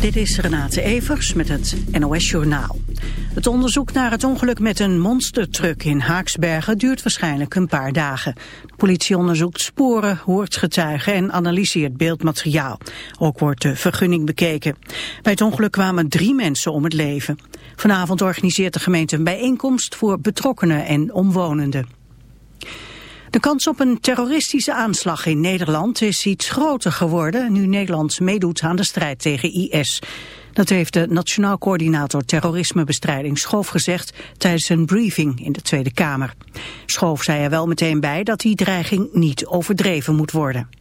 Dit is Renate Evers met het NOS Journaal. Het onderzoek naar het ongeluk met een monstertruck in Haaksbergen duurt waarschijnlijk een paar dagen. De politie onderzoekt sporen, hoort getuigen en analyseert beeldmateriaal. Ook wordt de vergunning bekeken. Bij het ongeluk kwamen drie mensen om het leven. Vanavond organiseert de gemeente een bijeenkomst voor betrokkenen en omwonenden. De kans op een terroristische aanslag in Nederland is iets groter geworden nu Nederland meedoet aan de strijd tegen IS. Dat heeft de Nationaal Coördinator Terrorismebestrijding Schoof gezegd tijdens een briefing in de Tweede Kamer. Schoof zei er wel meteen bij dat die dreiging niet overdreven moet worden.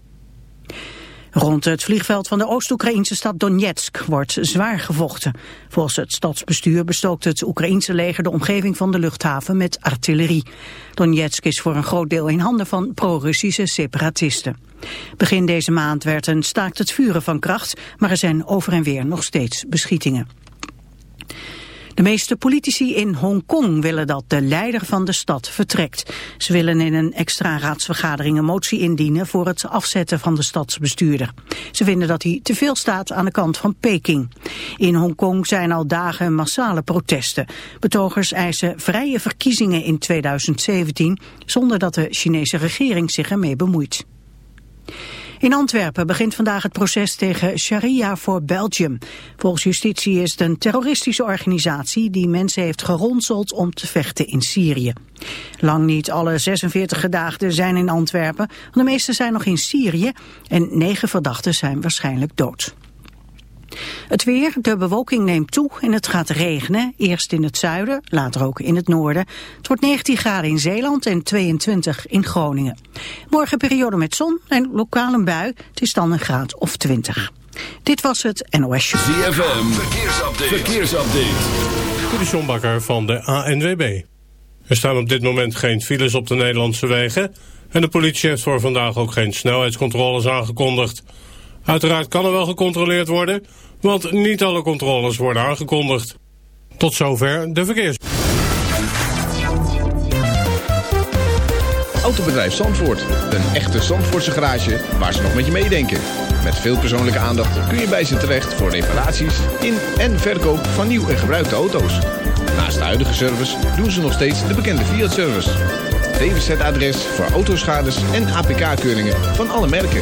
Rond het vliegveld van de Oost-Oekraïnse stad Donetsk wordt zwaar gevochten. Volgens het stadsbestuur bestookt het Oekraïense leger de omgeving van de luchthaven met artillerie. Donetsk is voor een groot deel in handen van pro-Russische separatisten. Begin deze maand werd een staakt het vuren van kracht, maar er zijn over en weer nog steeds beschietingen. De meeste politici in Hongkong willen dat de leider van de stad vertrekt. Ze willen in een extra raadsvergadering een motie indienen voor het afzetten van de stadsbestuurder. Ze vinden dat hij te veel staat aan de kant van Peking. In Hongkong zijn al dagen massale protesten. Betogers eisen vrije verkiezingen in 2017 zonder dat de Chinese regering zich ermee bemoeit. In Antwerpen begint vandaag het proces tegen Sharia voor Belgium. Volgens justitie is het een terroristische organisatie die mensen heeft geronseld om te vechten in Syrië. Lang niet alle 46 gedaagden zijn in Antwerpen, de meeste zijn nog in Syrië en negen verdachten zijn waarschijnlijk dood. Het weer, de bewolking neemt toe en het gaat regenen. Eerst in het zuiden, later ook in het noorden. Het wordt 19 graden in Zeeland en 22 in Groningen. Morgen periode met zon en lokaal een bui. Het is dan een graad of 20. Dit was het NOS Show. ZFM, verkeersupdate. verkeersupdate. De van de ANWB. Er staan op dit moment geen files op de Nederlandse wegen... en de politie heeft voor vandaag ook geen snelheidscontroles aangekondigd... Uiteraard kan er wel gecontroleerd worden, want niet alle controles worden aangekondigd. Tot zover de verkeers. Autobedrijf Zandvoort. Een echte Zandvoortse garage waar ze nog met je meedenken. Met veel persoonlijke aandacht kun je bij ze terecht voor reparaties in en verkoop van nieuw en gebruikte auto's. Naast de huidige service doen ze nog steeds de bekende Fiat-service. DWZ-adres voor autoschades en APK-keuringen van alle merken.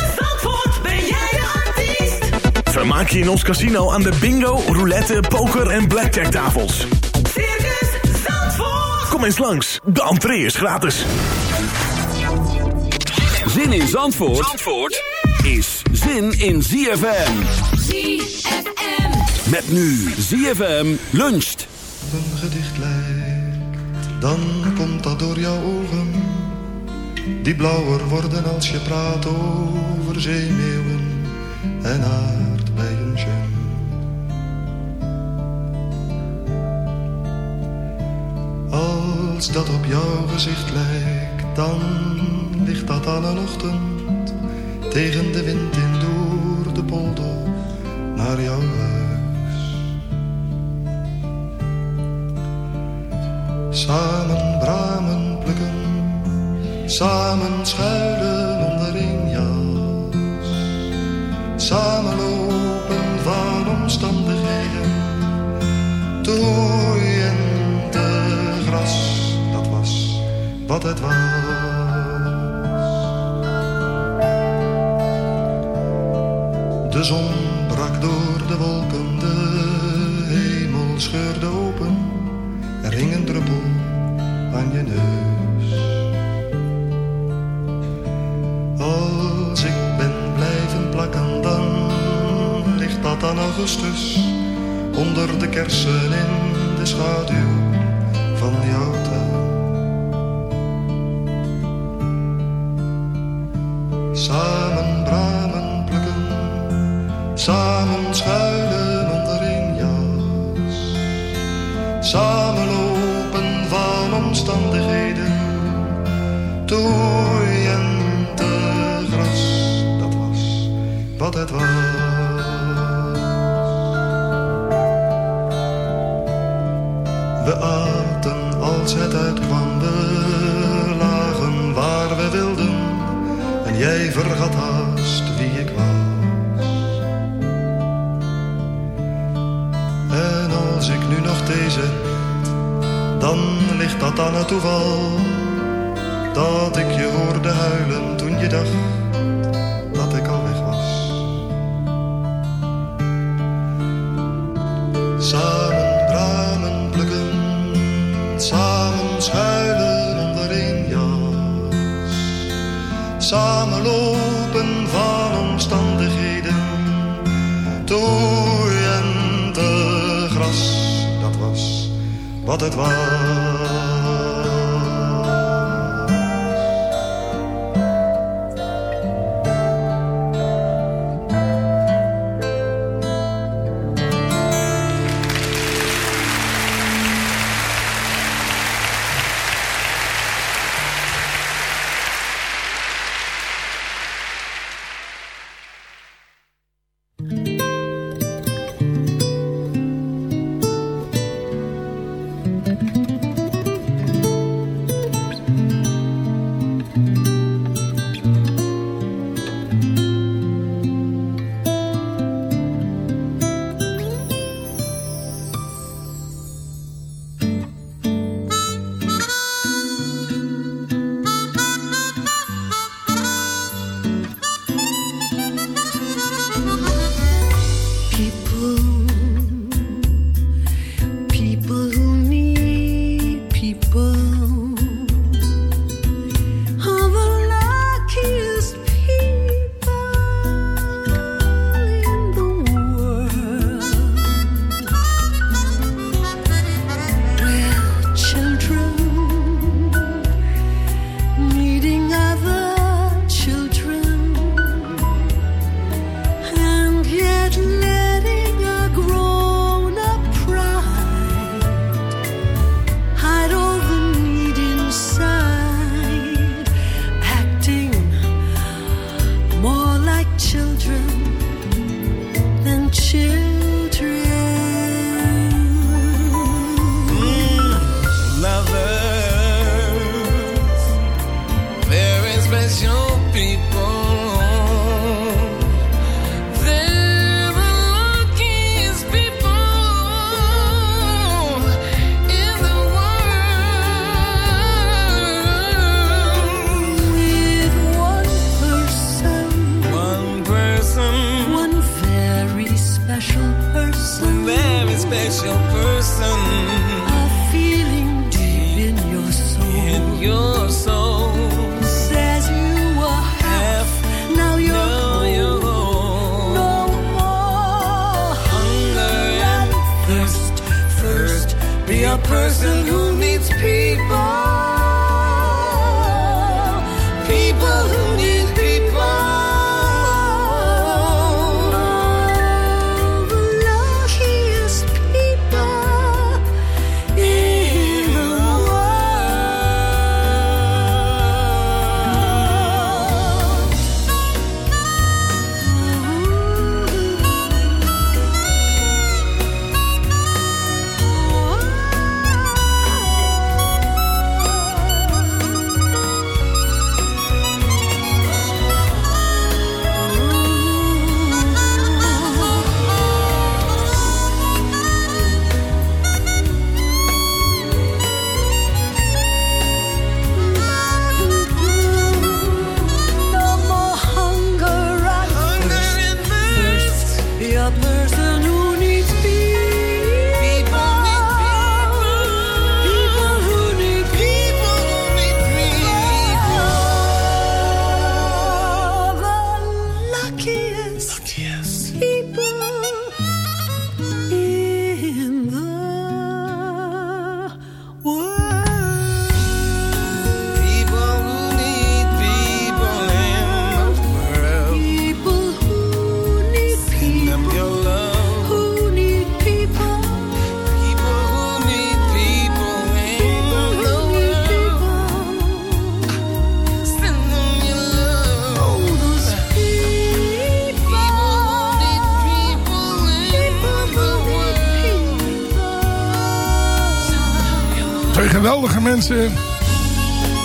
Vermaak je in ons casino aan de bingo, roulette, poker en blackjack tafels. Circus Zandvoort. Kom eens langs, de entree is gratis. Zin in Zandvoort, Zandvoort is zin in ZFM. ZFM. Met nu ZFM luncht. een gedicht lijkt, dan komt dat door jouw ogen. Die blauwer worden als je praat over zeemeeuwen en aardbeienjam. Als dat op jouw gezicht lijkt, dan ligt dat al een ochtend tegen de wind in door de polder naar jouw huis. Samen bramen plukken, samen schuilen onder één jas. Samen lopen van omstandigheden, te hoeien wat het was. De zon brak door de wolken, de hemel scheurde open, er hing een druppel aan je neus. Als ik ben blijven plakken, dan ligt dat aan augustus, onder de kersen in de schaduw van jou. toeval dat ik je hoorde huilen toen je dacht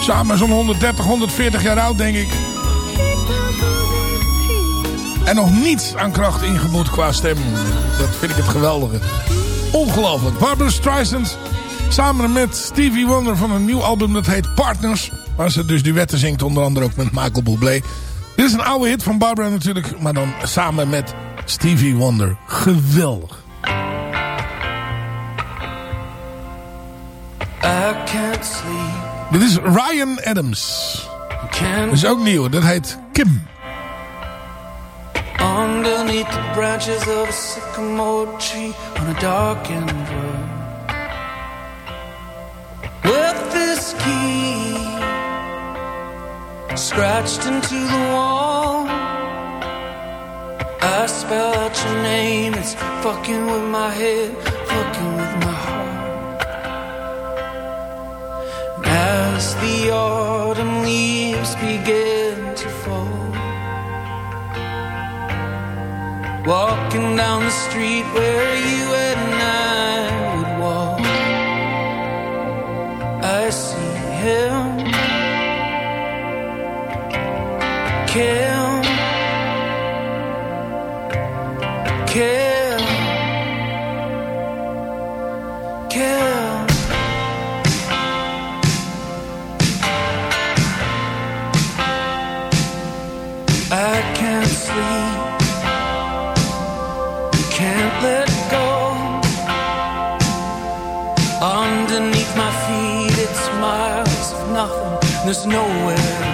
Samen zo'n 130, 140 jaar oud, denk ik. En nog niets aan kracht ingeboet qua stem. Dat vind ik het geweldige. Ongelooflijk. Barbara Streisand samen met Stevie Wonder van een nieuw album dat heet Partners. Waar ze dus duetten zingt, onder andere ook met Michael Bublé. Dit is een oude hit van Barbara natuurlijk, maar dan samen met Stevie Wonder. Geweldig. Dit is Ryan Adams. Can't Dat is ook nieuw, dat heet Kim. Underneath the branches of a sycamore tree on a darkened road. With this key scratched into the wall, I spell out your name. It's fucking with my head, fucking with As the autumn leaves begin to fall. Walking down the street where you and I would walk. I see him. There's nowhere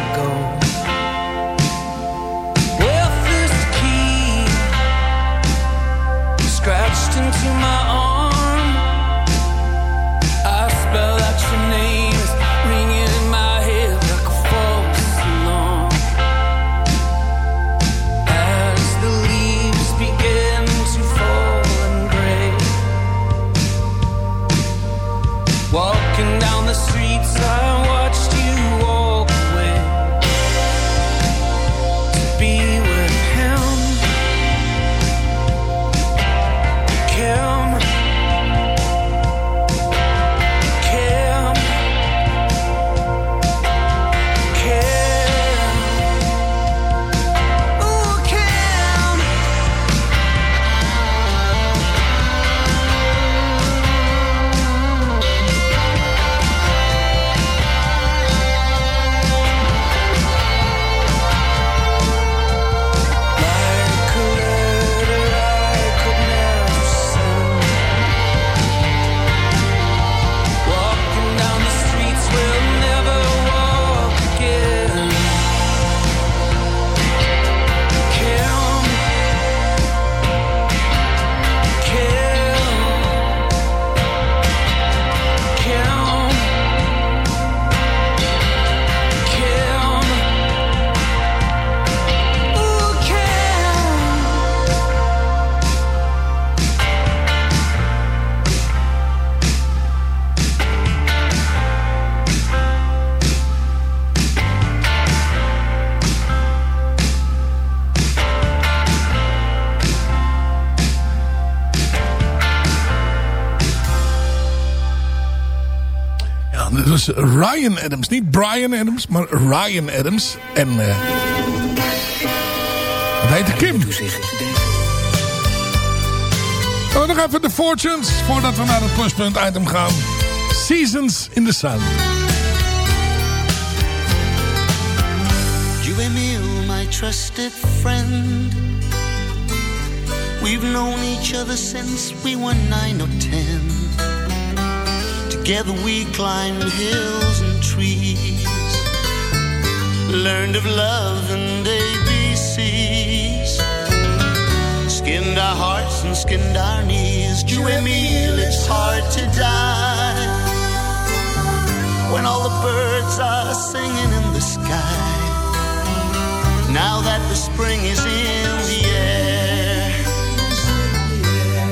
Ryan Adams. Niet Brian Adams, maar Ryan Adams. En eh dat heette Kim. Oh, nog even de Fortunes, voordat we naar het pluspunt item gaan. Seasons in the Sun. You and me, my trusted friend. We've known each other since we were nine or ten. Together we climbed hills and trees. Learned of love and ABCs. Skinned our hearts and skinned our knees. You and me, it's hard to die. When all the birds are singing in the sky. Now that the spring is in the air,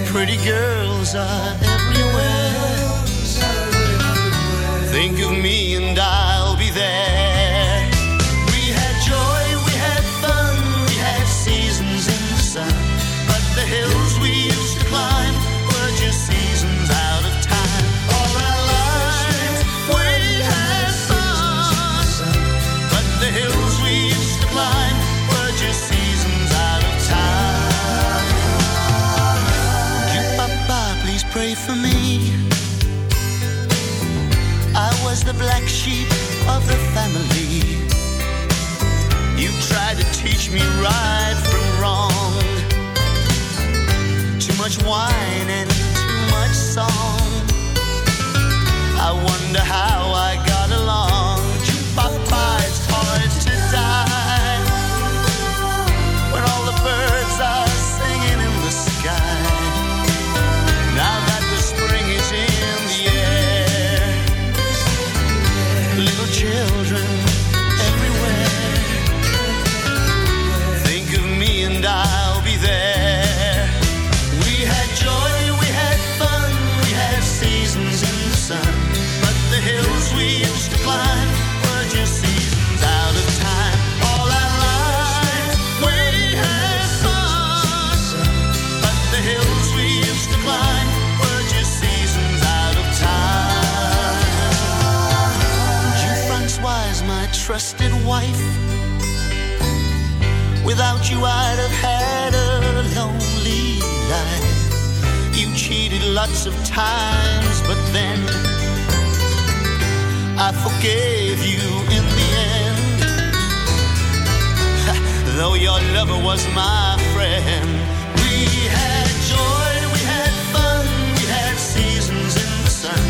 pretty girls are Think of me and I'll be there. The black sheep of the family. You tried to teach me right from wrong. Too much wine and too much song. I wonder how I lots of times, but then I forgave you in the end. Though your lover was my friend, we had joy, we had fun, we had seasons in the sun.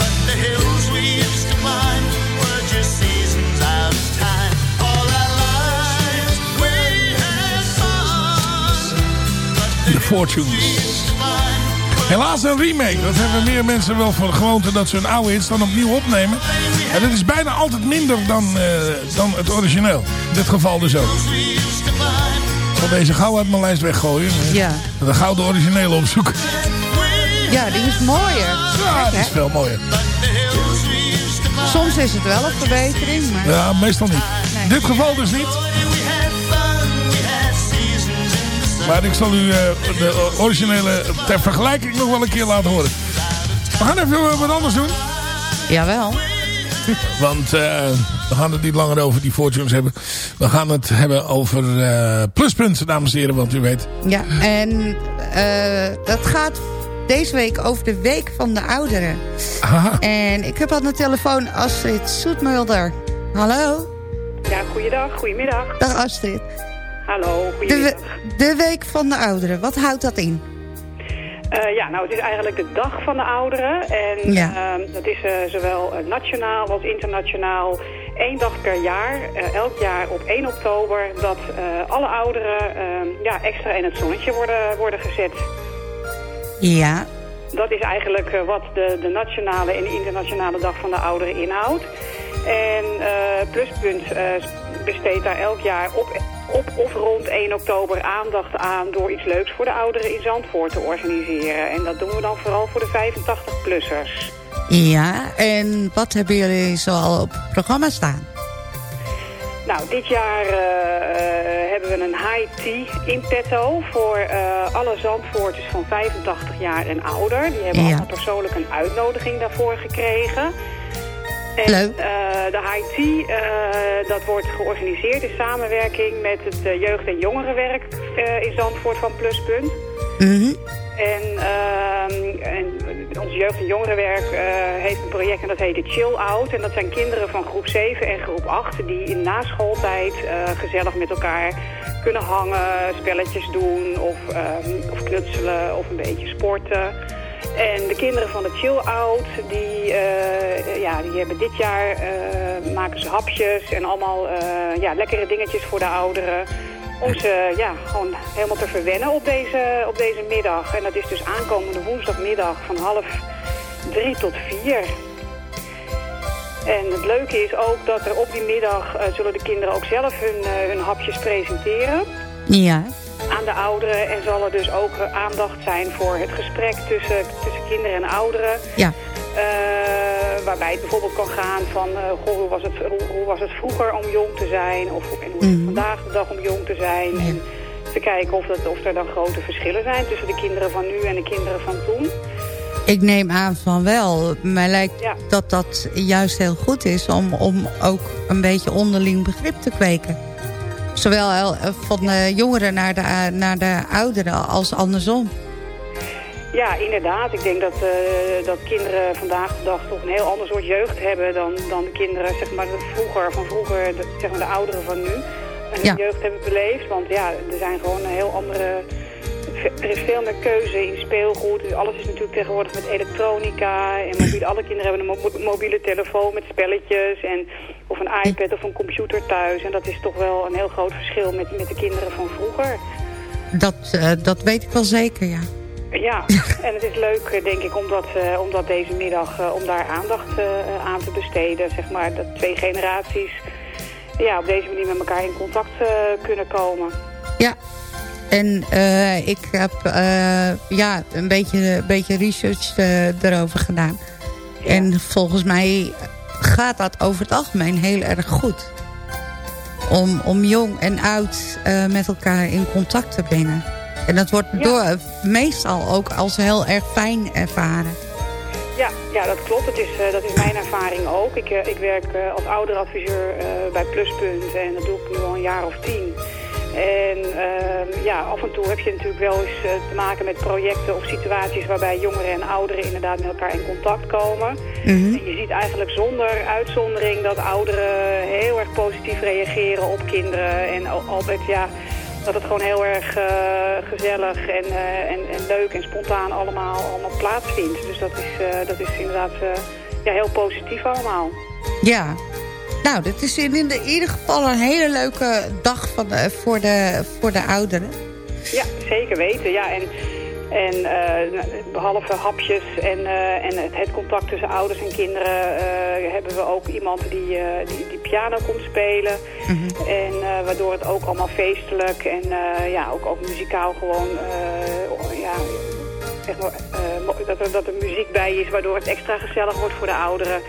But the hills we used to climb were just seasons out of time. All our lives we had fun. The Fortunes. Helaas een remake. Dat hebben meer mensen wel voor de gewoonte dat ze hun oude hits dan opnieuw opnemen. En dat is bijna altijd minder dan, eh, dan het origineel. In dit geval dus ook. Ik zal deze gauw uit mijn lijst weggooien. Ja. De gouden originele opzoeken. Ja, die is mooier. Ja, die is veel mooier. Soms is het wel een verbetering, maar... Ja, meestal niet. In dit geval dus niet. Maar ik zal u eh, de originele ter vergelijking nog wel een keer laten horen. We gaan even wat anders doen. Jawel. Want eh, we gaan het niet langer over die fortunes hebben. We gaan het hebben over eh, pluspunten, dames en heren. Want u weet. Ja, en eh, dat gaat deze week over de Week van de Ouderen. Aha. En ik heb aan de telefoon Astrid Soetmulder. Hallo? Ja, goeiedag, goedemiddag. Dag Astrid. Hallo, De, de Week van de Ouderen, wat houdt dat in? Eh, ja, nou, het is eigenlijk de dag van de ouderen. En Ja. ehm, dat is eh, zowel eh, nationaal als internationaal één dag per jaar. elk jaar op 1 oktober dat alle ouderen ehm, ja, extra in het zonnetje worden, worden gezet. Ja. Dat is eigenlijk wat de, de nationale en de internationale dag van de ouderen inhoudt. En Pluspunt besteedt daar elk jaar op, op of rond 1 oktober aandacht aan... door iets leuks voor de ouderen in Zandvoort te organiseren. En dat doen we dan vooral voor de 85-plussers. Ja, en wat hebben jullie zoal op het programma staan? Nou, dit jaar eh, eh, hebben we een high tea in petto voor eh, alle Zandvoorters van 85 jaar en ouder. Die hebben Ja. allemaal persoonlijk een uitnodiging daarvoor gekregen. En, Leuk. eh, de high tea, eh, dat wordt georganiseerd in samenwerking met het eh, jeugd- en jongerenwerk in Zandvoort van Pluspunt. Mhm. En, ehm, en ons jeugd- en jongerenwerk heeft een project en dat heet de Chill Out. En dat zijn kinderen van groep 7 en groep 8 die in naschooltijd gezellig met elkaar kunnen hangen, spelletjes doen of, ehm, of knutselen of een beetje sporten. En de kinderen van de Chill Out, die, eh, ja, die hebben dit jaar, eh, maken ze hapjes en allemaal eh, ja, lekkere dingetjes voor de ouderen. Om ze ja, gewoon helemaal te verwennen op deze, op deze middag. En dat is dus aankomende woensdagmiddag van half drie tot vier. En het leuke is ook dat er op die middag eh, zullen de kinderen ook zelf hun, eh, hun hapjes presenteren Ja. Aan de ouderen. En zal er dus ook eh, aandacht zijn voor het gesprek tussen, tussen kinderen en ouderen. Ja. Eh, waarbij het bijvoorbeeld kan gaan van, eh, goh, hoe, was het, hoe, hoe was het vroeger om jong te zijn? Of en hoe is het Mhm. vandaag de dag om jong te zijn? En te kijken of, dat, of er dan grote verschillen zijn tussen de kinderen van nu en de kinderen van toen. Ik neem aan van wel. Mij lijkt Ja. dat dat juist heel goed is om, om ook een beetje onderling begrip te kweken. Zowel van de jongeren naar de, naar de ouderen als andersom. Ja, inderdaad. Ik denk dat, eh, dat kinderen vandaag de dag toch een heel ander soort jeugd hebben dan, dan de kinderen zeg maar, vroeger, van vroeger, de, zeg maar de ouderen van nu. En Ja. jeugd hebben beleefd. Want ja, er zijn gewoon een heel andere... Er is veel meer keuze in speelgoed. Dus alles is natuurlijk tegenwoordig met elektronica. En mobiele, alle kinderen hebben een mo- mobiele telefoon met spelletjes. En, of een iPad of een computer thuis. En dat is toch wel een heel groot verschil met, met de kinderen van vroeger. Dat, eh, dat weet ik wel zeker, ja. Ja, en het is leuk eh, denk ik om dat, eh, om dat deze middag, om daar aandacht aan te besteden. Zeg maar dat twee generaties ja, op deze manier met elkaar in contact kunnen komen. Ja, en eh, ik heb eh, ja, een beetje, een beetje research eh, erover gedaan. En volgens mij gaat dat over het algemeen heel erg goed. Om, om jong en oud met elkaar in contact te brengen. En dat wordt door, meestal ook als heel erg fijn ervaren. Ja, ja dat klopt. Dat is, dat is mijn ervaring ook. Ik, ik werk als ouderadviseur bij Pluspunt en dat doe ik nu al een jaar of tien. En ehm, ja, af en toe heb je natuurlijk wel eens eh, te maken met projecten of situaties waarbij jongeren en ouderen inderdaad met elkaar in contact komen. En je ziet eigenlijk zonder uitzondering dat ouderen heel erg positief reageren op kinderen. En al- altijd ja, dat het gewoon heel erg eh, gezellig en, eh, en, en leuk en spontaan allemaal, allemaal plaatsvindt. Dus dat is, dat is inderdaad ja, heel positief allemaal. Ja, nou, dit is in, in ieder geval een hele leuke dag van, de- voor, de, voor de ouderen. Ja, zeker weten. Ja, en, en eh, behalve hapjes en, eh, en het, het contact tussen ouders en kinderen... eh, hebben we ook iemand die, die, die piano komt spelen. En eh, waardoor het ook allemaal feestelijk en ja, ook, ook muzikaal gewoon... ja, zeg maar, mo- dat, er, dat er muziek bij is, waardoor het extra gezellig wordt voor de ouderen.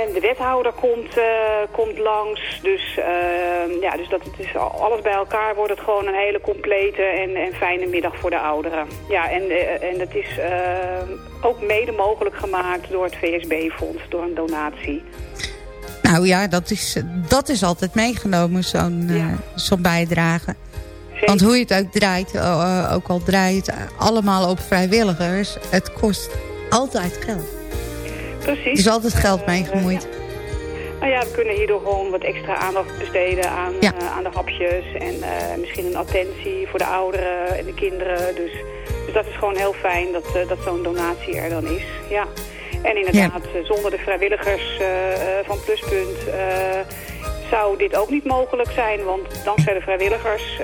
En de wethouder komt, eh, komt langs. Dus, eh, ja, dus dat het is al- alles bij elkaar wordt het gewoon een hele complete en, en fijne middag voor de ouderen. Ja, en, eh, en het is eh, ook mede mogelijk gemaakt door het VSB-fonds, door een donatie. Nou ja, dat is, dat is altijd meegenomen, zo'n eh, zo'n bijdrage. Want hoe je het ook draait, eh, ook al draait allemaal op vrijwilligers... het kost altijd geld. Precies. Er is altijd geld mee gemoeid. Nou ja, we kunnen hierdoor gewoon wat extra aandacht besteden aan, eh, aan de hapjes. En eh, misschien een attentie voor de ouderen en de kinderen. Dus, dus dat is gewoon heel fijn dat, eh, dat zo'n donatie er dan is. Ja. En inderdaad, zonder de vrijwilligers van Pluspunt zou dit ook niet mogelijk zijn. Want dankzij de vrijwilligers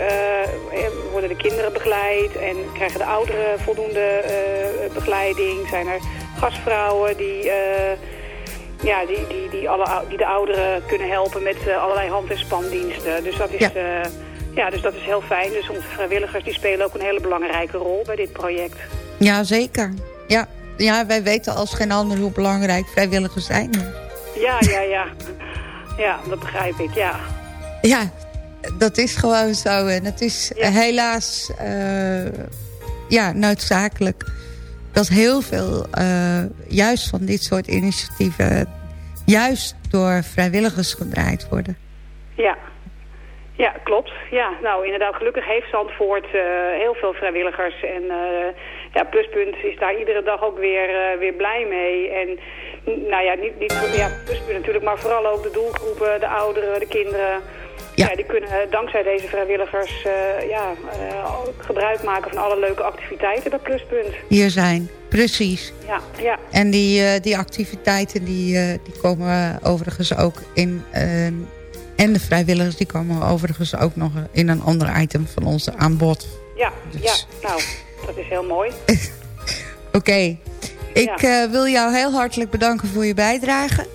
worden de kinderen begeleid en krijgen de ouderen voldoende begeleiding. Zijn er gastvrouwen die... eh, ja, die, die, die, alle, die de ouderen kunnen helpen met eh, allerlei hand- en spandiensten. Dus dat, is, Ja. ja. ja, dus dat is heel fijn. Dus onze vrijwilligers die spelen ook een hele belangrijke rol bij dit project. Ja, zeker. Ja. ja, wij weten als geen ander hoe belangrijk vrijwilligers zijn. Ja, ja, ja. Ja, dat begrijp ik, ja. Ja, dat is gewoon zo. En het is helaas eh, ja, noodzakelijk dat heel veel, eh, juist van dit soort initiatieven... juist door vrijwilligers gedraaid worden. Ja. Ja, klopt. Ja, nou inderdaad, gelukkig heeft Zandvoort eh, heel veel vrijwilligers. En eh, ja, Pluspunt is daar iedere dag ook weer, eh, weer blij mee. En nou ja, niet, niet ja, Pluspunt natuurlijk, maar vooral ook de doelgroepen, de ouderen, de kinderen. Ja. die kunnen eh, dankzij deze vrijwilligers eh, ja, gebruik maken van alle leuke activiteiten bij Pluspunt. Hier zijn, precies. Ja, ja. En die, die activiteiten die, die komen overigens ook in... en de vrijwilligers die komen overigens ook nog in een ander item van onze aanbod. Ja, ja, nou, dat is heel mooi. Oké, ik Ja. eh, wil jou heel hartelijk bedanken voor je bijdrage.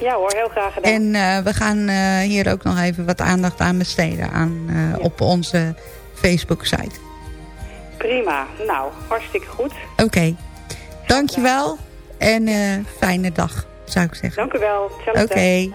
Ja hoor, heel graag gedaan. En eh, we gaan eh, hier ook nog even wat aandacht aan besteden aan, op onze Facebook-site. Prima, nou, hartstikke goed. Oké, dankjewel en fijne dag, zou ik zeggen. Dank u wel. Oké.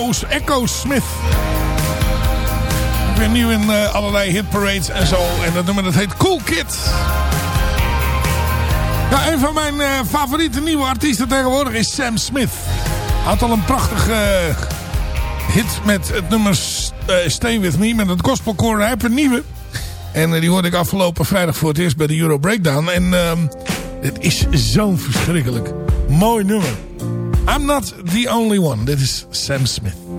Echo Smith. Weer nieuw in uh, allerlei hitparades en zo. En dat nummer dat heet Cool Kid. Ja, een van mijn uh, favoriete nieuwe artiesten tegenwoordig is Sam Smith. Had al een prachtige hit met het nummer Stay With Me. Met het gospelkoor. Hij heeft een nieuwe. En die hoorde ik afgelopen vrijdag voor het eerst bij de Euro Breakdown. En uh, het is zo verschrikkelijk. Mooi nummer. I'm not the only one. Dit is Sam Smith.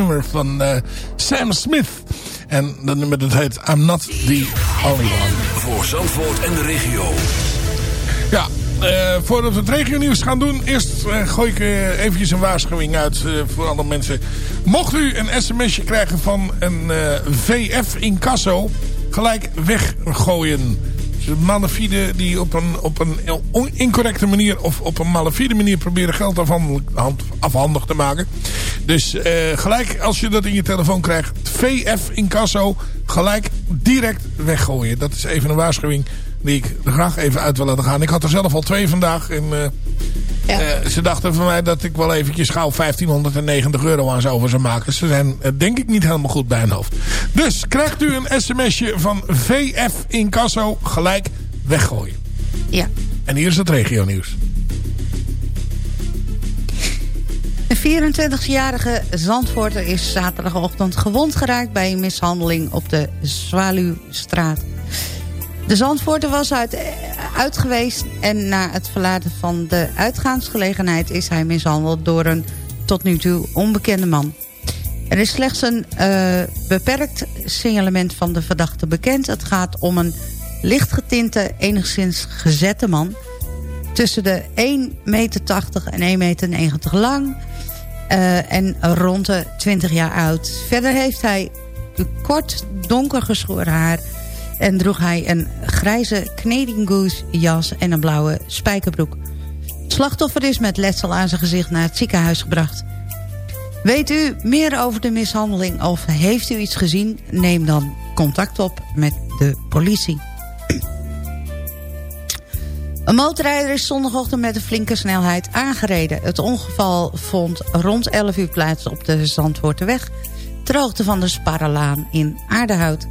Nummer van uh, Sam Smith. En dat nummer dat heet I'm Not The Only One. Voor Zandvoort en de regio. Ja, uh, voordat we het regionieuws gaan doen... eerst uh, gooi ik uh, eventjes een waarschuwing uit voor alle mensen. Mocht u een sms'je krijgen van een VF Incasso... gelijk weggooien. Dus die op een, op een incorrecte manier... of op een malafide manier proberen geld afhandig te maken. Dus gelijk als je dat in je telefoon krijgt... VF Incasso gelijk direct weggooien. Dat is even een waarschuwing die ik graag even uit wil laten gaan. Ik had er zelf al twee vandaag. Uh, ja. uh, ze dachten van mij dat ik wel eventjes gauw 1590 euro aan zou over zou maken. Ze zijn uh, denk ik niet helemaal goed bij hun hoofd. Dus krijgt u een sms'je van VF Incasso gelijk weggooien. Ja. En hier is het regio nieuws. Een 24-jarige Zandvoorter is zaterdagochtend gewond geraakt... bij een mishandeling op de Zwaluwstraat. De Zandvoorter was uit, geweest en na het verlaten van de uitgaansgelegenheid... is hij mishandeld door een tot nu toe onbekende man. Er is slechts een uh, beperkt signalement van de verdachte bekend. Het gaat om een lichtgetinte, enigszins gezette man... tussen de 1,80 meter en 1,90 meter lang... Uh, en rond de 20 jaar oud. Verder heeft hij kort donker geschoren haar... en droeg hij een grijze Canadian jas en een blauwe spijkerbroek. Slachtoffer is met letsel aan zijn gezicht naar het ziekenhuis gebracht. Weet u meer over de mishandeling of heeft u iets gezien? Neem dan contact op met de politie. Een motorrijder is zondagochtend met een flinke snelheid aangereden. Het ongeval vond rond 11 uur plaats op de Zandvoorteweg... ter hoogte van de Sparrelaan in Aardehout.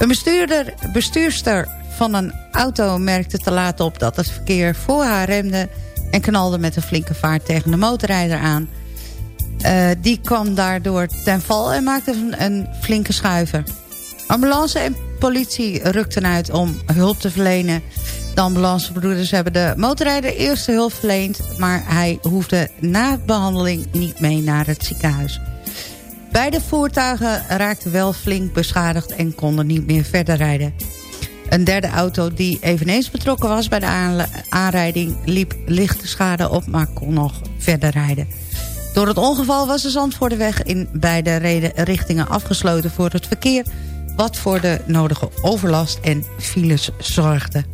Een bestuurder, bestuurster van een auto merkte te laat op dat het verkeer voor haar remde... en knalde met een flinke vaart tegen de motorrijder aan... Uh, die kwam daardoor ten val en maakte een, een flinke schuiver. Ambulance en politie rukten uit om hulp te verlenen. De ambulancebroeders hebben de motorrijder eerste hulp verleend... maar hij hoefde na behandeling niet mee naar het ziekenhuis. Beide voertuigen raakten wel flink beschadigd en konden niet meer verder rijden. Een derde auto die eveneens betrokken was bij de aanrijding... liep lichte schade op, maar kon nog verder rijden. Door het ongeval was de Zandvoorteweg in beide richtingen afgesloten voor het verkeer... wat voor de nodige overlast en files zorgde.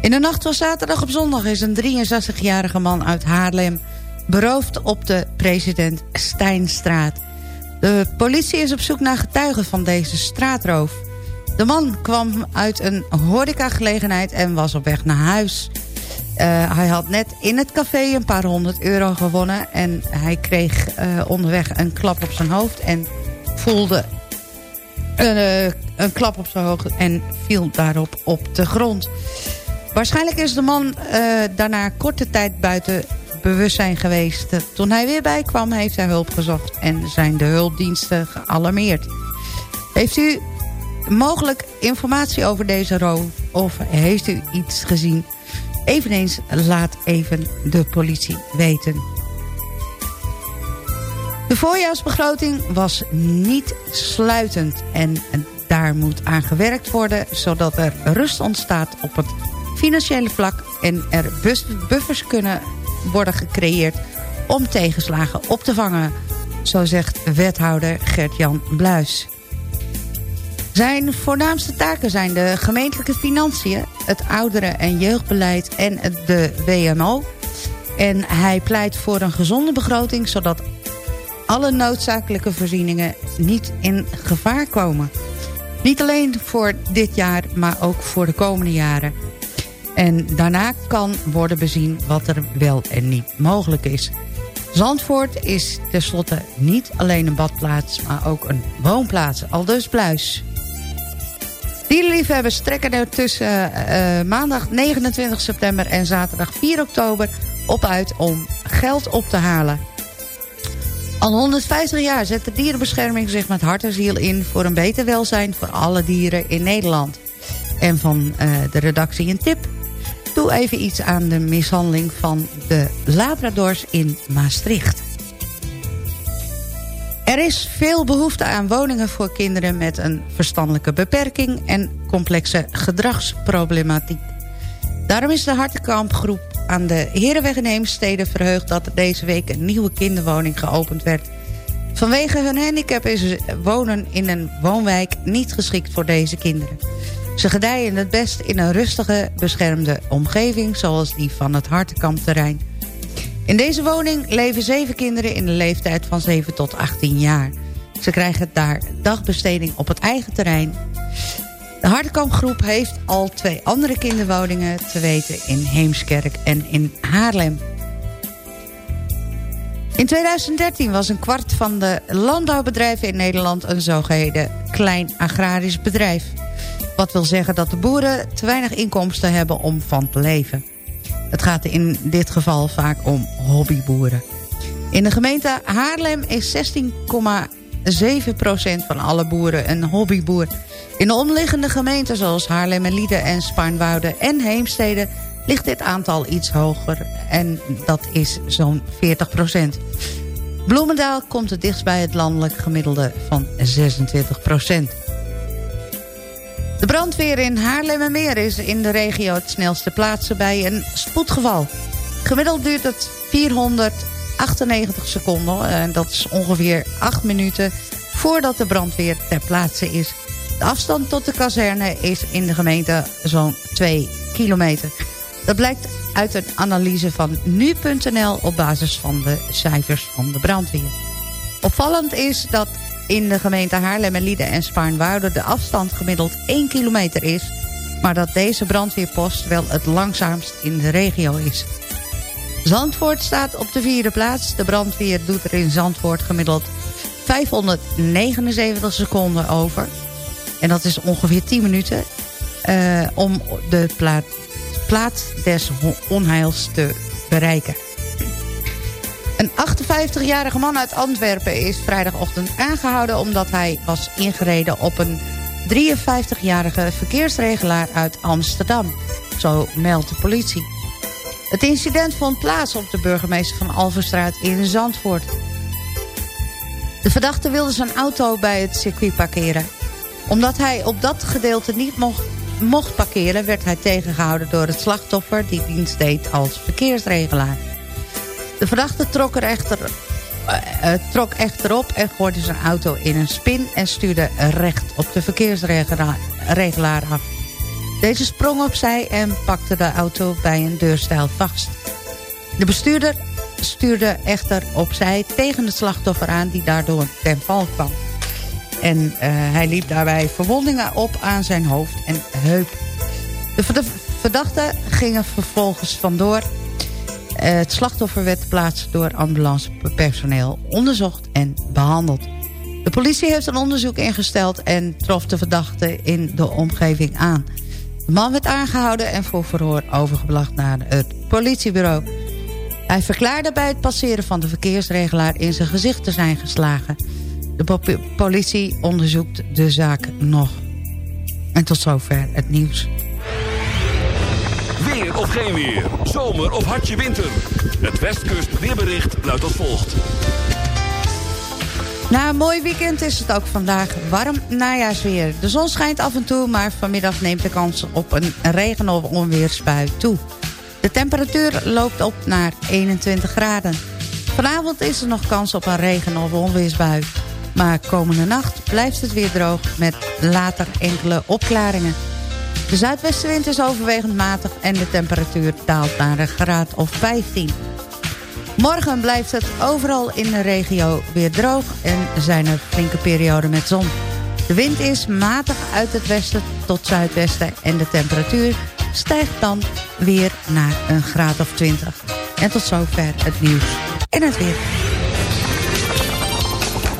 In de nacht van zaterdag op zondag is een 63-jarige man uit Haarlem... beroofd op de president Steinstraat. De politie is op zoek naar getuigen van deze straatroof. De man kwam uit een horecagelegenheid en was op weg naar huis... Uh, hij had net in het café een paar honderd euro gewonnen. En hij kreeg uh, onderweg een klap op zijn hoofd. En voelde een, uh, een klap op zijn hoofd en viel daarop op de grond. Waarschijnlijk is de man daarna korte tijd buiten bewustzijn geweest. Toen hij weer bijkwam heeft hij hulp gezocht en zijn de hulpdiensten gealarmeerd. Heeft u mogelijk informatie over deze roof of heeft u iets gezien... Eveneens laat even de politie weten. De voorjaarsbegroting was niet sluitend en daar moet aan gewerkt worden... zodat er rust ontstaat op het financiële vlak... en er buffers kunnen worden gecreëerd om tegenslagen op te vangen. Zo zegt wethouder Gert-Jan Bluis. Zijn voornaamste taken zijn de gemeentelijke financiën... het ouderen- en jeugdbeleid en de WMO. En hij pleit voor een gezonde begroting... zodat alle noodzakelijke voorzieningen niet in gevaar komen. Niet alleen voor dit jaar, maar ook voor de komende jaren. En daarna kan worden bezien wat er wel en niet mogelijk is. Zandvoort is tenslotte niet alleen een badplaats, maar ook een woonplaats. Aldus Bluis. Dierenliefhebbers trekken er tussen uh, maandag 29 september en zaterdag 4 oktober op uit om geld op te halen. Al 150 jaar zet de dierenbescherming zich met hart en ziel in... voor een beter welzijn voor alle dieren in Nederland. En van uh, de redactie een tip. Doe even iets aan de mishandeling van de labradors in Maastricht. Er is veel behoefte aan woningen voor kinderen met een verstandelijke beperking en complexe gedragsproblematiek. Daarom is de Hartenkampgroep aan de Herenweg in Heemstede verheugd dat er deze week een nieuwe kinderwoning geopend werd. Vanwege hun handicap is wonen in een woonwijk niet geschikt voor deze kinderen. Ze gedijen het best in een rustige, beschermde omgeving zoals die van het Hartenkampterrein. In deze woning leven zeven kinderen in de leeftijd van 7 tot 18 jaar. Ze krijgen daar dagbesteding op het eigen terrein. De Hartkampgroep heeft al twee andere kinderwoningen te weten in Heemskerk en in Haarlem. In 2013 was een kwart van de landbouwbedrijven in Nederland een zogeheten klein agrarisch bedrijf. Wat wil zeggen dat de boeren te weinig inkomsten hebben om van te leven. Het gaat in dit geval vaak om hobbyboeren. In de gemeente Haarlem is 16,7% van alle boeren een hobbyboer. In de omliggende gemeenten zoals Haarlem en Lieden en Spaarnwoude en Heemstede... ligt dit aantal iets hoger en dat is zo'n 40%. Bloemendaal komt het dichtst bij het landelijk gemiddelde van 26 De brandweer in Haarlemmermeer is in de regio het snelste plaatsen bij een spoedgeval. Gemiddeld duurt het 498 seconden en dat is ongeveer 8 minuten voordat de brandweer ter plaatse is. De afstand tot de kazerne is in de gemeente zo'n 2 kilometer. Dat blijkt uit een analyse van nu.nl op basis van de cijfers van de brandweer. Opvallend is dat in de gemeente Haarlem en Lieden en Spaarnwoude de afstand gemiddeld 1 kilometer is, maar dat deze brandweerpost wel het langzaamst in de regio is. Zandvoort staat op de vierde plaats. De brandweer doet er in Zandvoort gemiddeld 579 seconden over. En dat is ongeveer 10 minuten uh, om de plaats des onheils te bereiken. Een 58-jarige man uit Antwerpen is vrijdagochtend aangehouden... omdat hij was ingereden op een 53-jarige verkeersregelaar uit Amsterdam. Zo meldt de politie. Het incident vond plaats op de burgemeester van Alverstraat in Zandvoort. De verdachte wilde zijn auto bij het circuit parkeren. Omdat hij op dat gedeelte niet mocht, mocht parkeren... werd hij tegengehouden door het slachtoffer... die dienst deed als verkeersregelaar. De verdachte trok, er echter, uh, trok echter op en gooide zijn auto in een spin... en stuurde recht op de verkeersregelaar af. Deze sprong opzij en pakte de auto bij een deurstijl vast. De bestuurder stuurde echter opzij tegen het slachtoffer aan... die daardoor ten val kwam. En uh, hij liep daarbij verwondingen op aan zijn hoofd en heup. De verdachte gingen vervolgens vandoor. Uh, het slachtoffer werd geplaatst door ambulancepersoneel onderzocht en behandeld. De politie heeft een onderzoek ingesteld en trof de verdachte in de omgeving aan. De man werd aangehouden en voor verhoor overgebracht naar het politiebureau. Hij verklaarde bij het passeren van de verkeersregelaar in zijn gezicht te zijn geslagen. De politie onderzoekt de zaak nog. En tot zover het nieuws. Of geen weer, zomer of hartje winter. Het Westkust weerbericht luidt als volgt. Na een mooi weekend is het ook vandaag warm najaarsweer. De zon schijnt af en toe, maar vanmiddag neemt de kans op een regen- of onweersbui toe. De temperatuur loopt op naar 21 graden. Vanavond is er nog kans op een regen- of onweersbui. Maar komende nacht blijft het weer droog met later enkele opklaringen. De zuidwestenwind is overwegend matig en de temperatuur daalt naar een graad of 15. Morgen blijft het overal in de regio weer droog en zijn er flinke perioden met zon. De wind is matig uit het westen tot zuidwesten en de temperatuur stijgt dan weer naar een graad of 20. En tot zover het nieuws en het weer.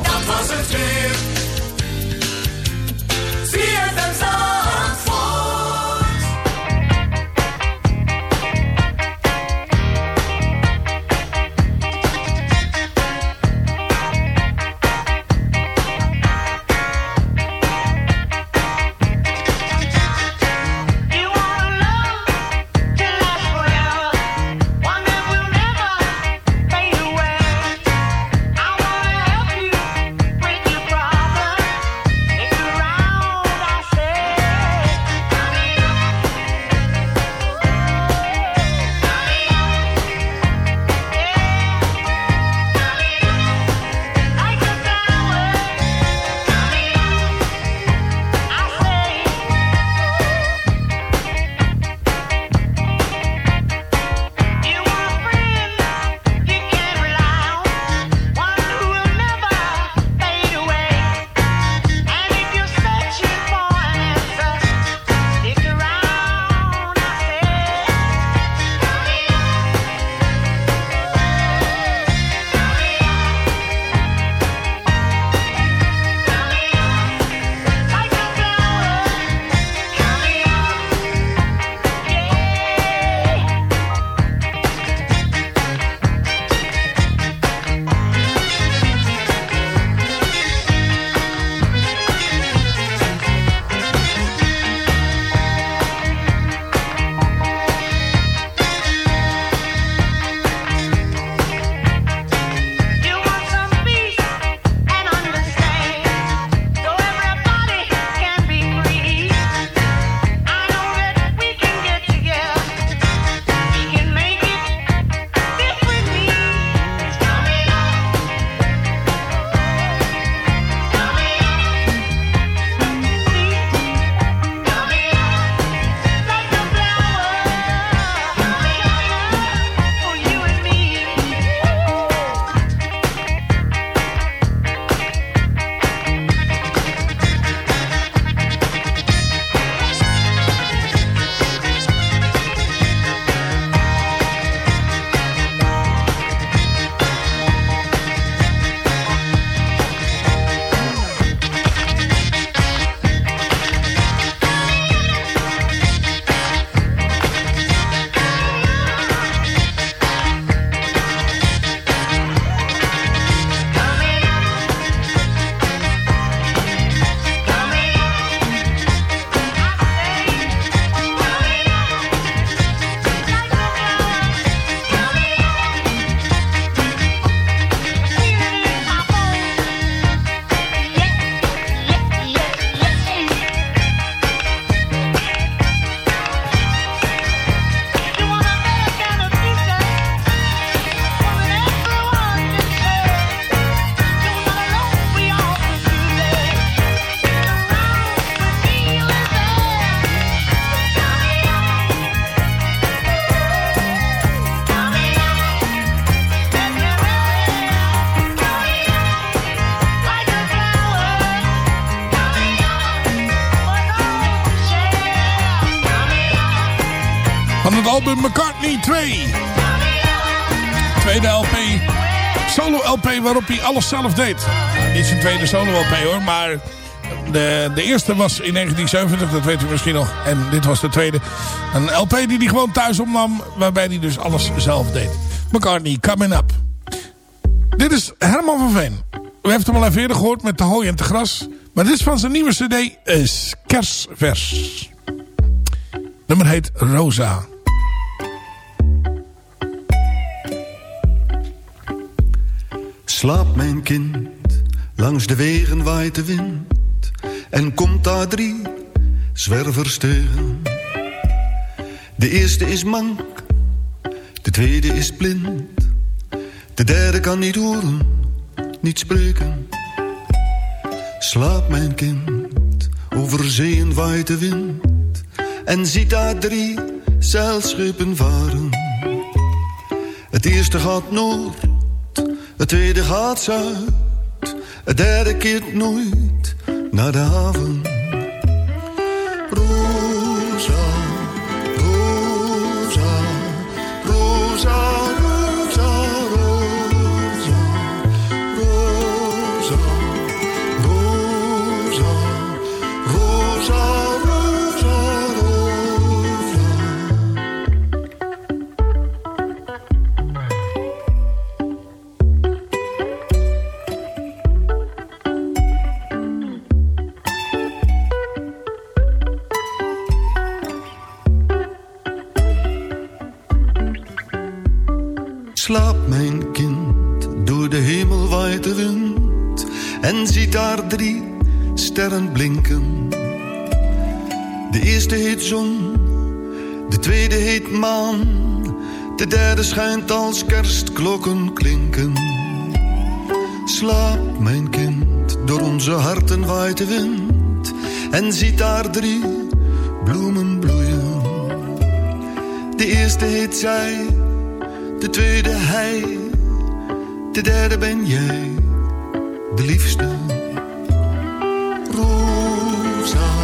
Dat was het weer. McCartney 2. Tweede LP. Solo LP waarop hij alles zelf deed. Niet zijn tweede solo LP hoor, maar de, de eerste was in 1970, dat weet u misschien nog. En dit was de tweede. Een LP die hij gewoon thuis opnam, waarbij hij dus alles zelf deed. McCartney, Coming Up. Dit is Herman van Veen. U heeft hem al even eerder gehoord met Te Hooi en Te Gras. Maar dit is van zijn nieuwe cd, is Kersvers. Nummer heet Rosa. Slaap mijn kind, langs de wegen waait de wind. En komt daar drie zwervers tegen. De eerste is mank, de tweede is blind. De derde kan niet horen, niet spreken. Slaap mijn kind, over zeeën waait de wind. En ziet daar drie zeilschepen varen. Het eerste gaat noord het tweede gaat zuid, het derde keert nooit naar de haven. Schijnt als kerstklokken klinken. Slaap mijn kind, door onze harten waait de wind En ziet daar drie bloemen bloeien. De eerste heet zij de tweede hij, de derde ben jij, de liefste. Rosa,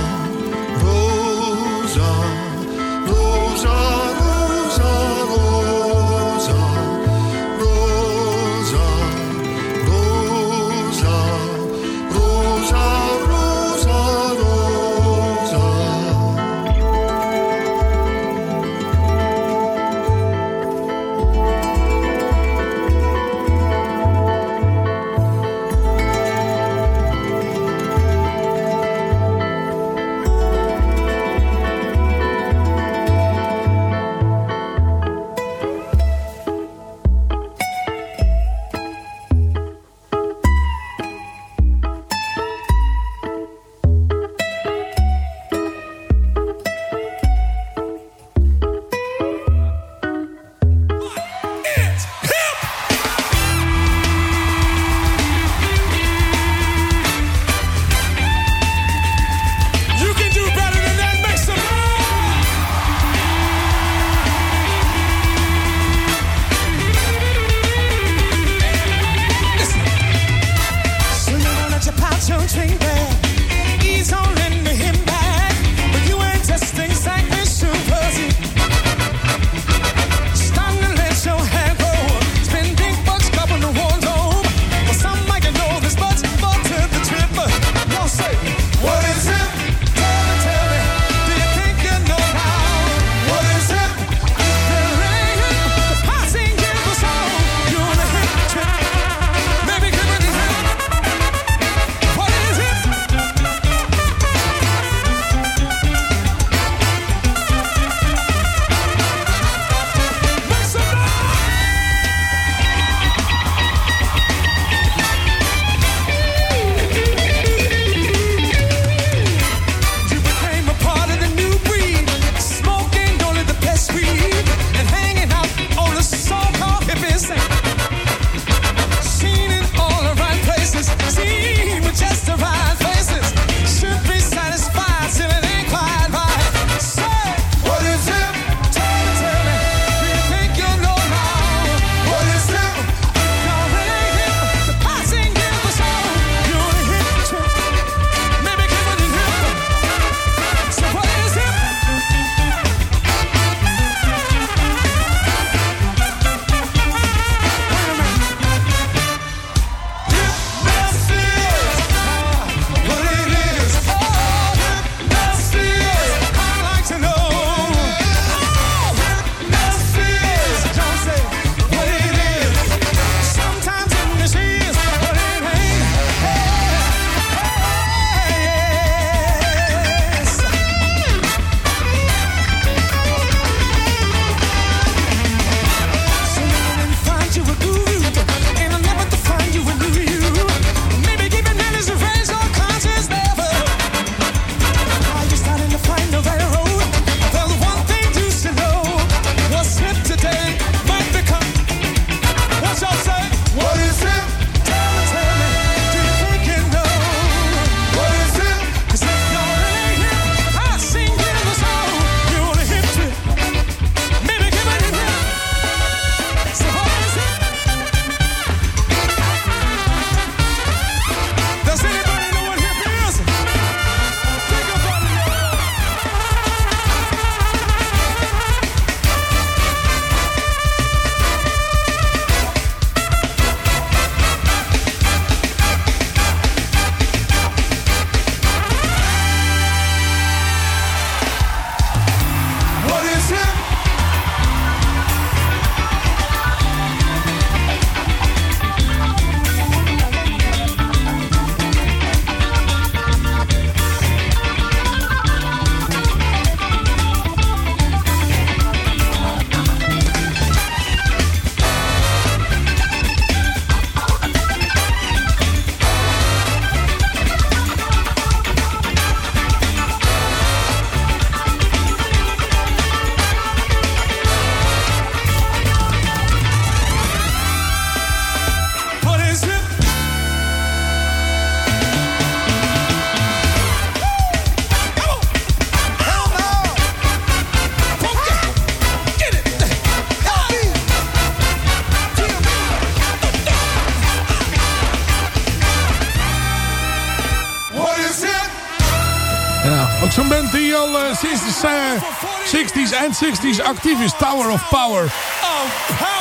50s en 60s actief is. Tower of Power. Of Power!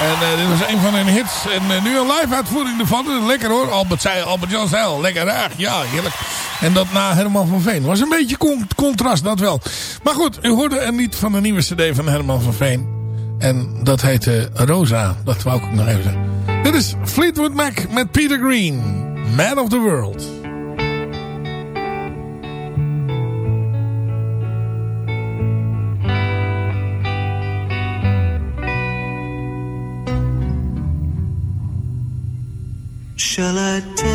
En eh, dit was een van hun hits. En eh, nu een live uitvoering ervan. Eh, lekker hoor. Albert, zei, Albert Lekker raar. Ja, heerlijk. En dat na Herman van Veen. Was een beetje contrast, dat wel. Maar goed, u hoorde er niet van de nieuwe cd van Herman van Veen. En dat heette Rosa. Dat wou ik ook nog even Dit is Fleetwood Mac met Peter Green. Man of the World. saja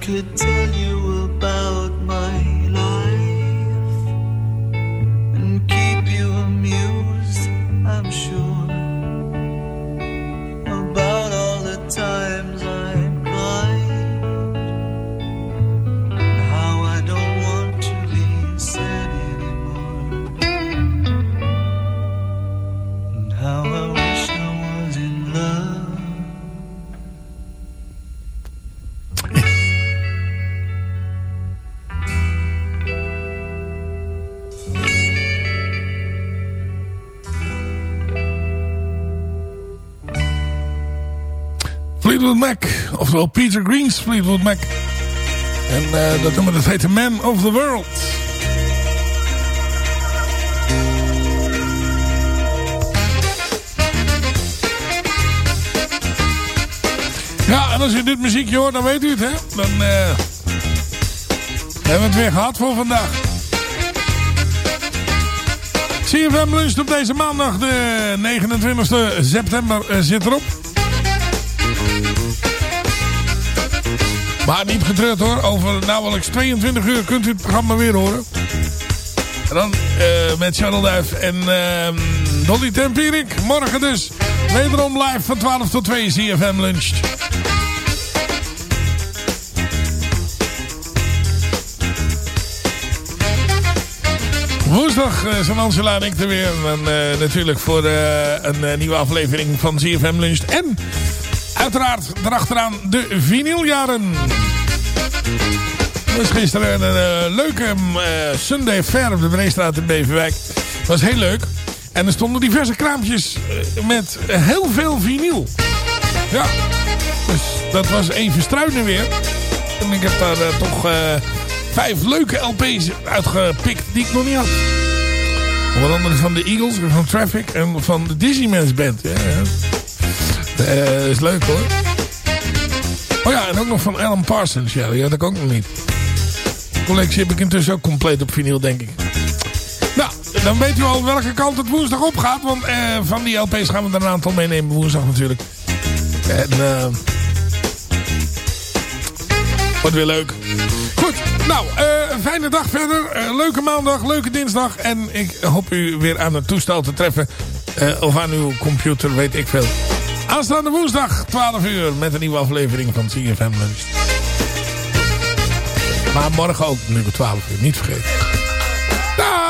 could take Oftewel Peter Green's Fleetwood Mac. En eh, dat nummer dat heet The Man of the World. Ja, en als u dit muziekje hoort, dan weet u het, hè. Dan eh, hebben we het weer gehad voor vandaag. CFM Lunch op deze maandag, de 29 september, eh, zit erop. Maar niet getreurd hoor. Over nauwelijks 22 uur kunt u het programma weer horen. En dan eh, met Charles Duif en ehm, Dolly Tempierik. Morgen dus wederom live van 12 tot 2 CFM Lunch. Woensdag eh, zijn Angela en ik er weer. En eh, natuurlijk voor een nieuwe aflevering van CFM Lunch. En uiteraard erachteraan de vinyljaren. Was gisteren een eh, leuke eh, Sunday Fair op de Breestraat in Beverwijk. Was heel leuk. En er stonden diverse kraampjes eh, met heel veel vinyl. Ja, dus dat was even struinen weer. En ik heb daar toch vijf leuke LP's uitgepikt die ik nog niet had. Onder andere van de Eagles, van Traffic en van de Disneyman's Band. Ja. Eh, is leuk hoor. Oh ja, en ook nog van Alan Parsons. Ja, die had ik ook nog niet. Collectie heb ik intussen ook compleet op vinyl, denk ik. Nou, dan weet u al welke kant het woensdag op gaat. Want eh, van die LP's gaan we er een aantal meenemen woensdag natuurlijk. En eh wordt weer leuk. Goed, nou, een fijne dag verder. Leuke maandag, leuke dinsdag. En ik hoop u weer aan het toestel te treffen of aan uw computer, weet ik veel. Aanstaande woensdag, 12 uur, met een nieuwe aflevering van CFM Lunch. Maar morgen ook, nu 12 uur, niet vergeten. Dag!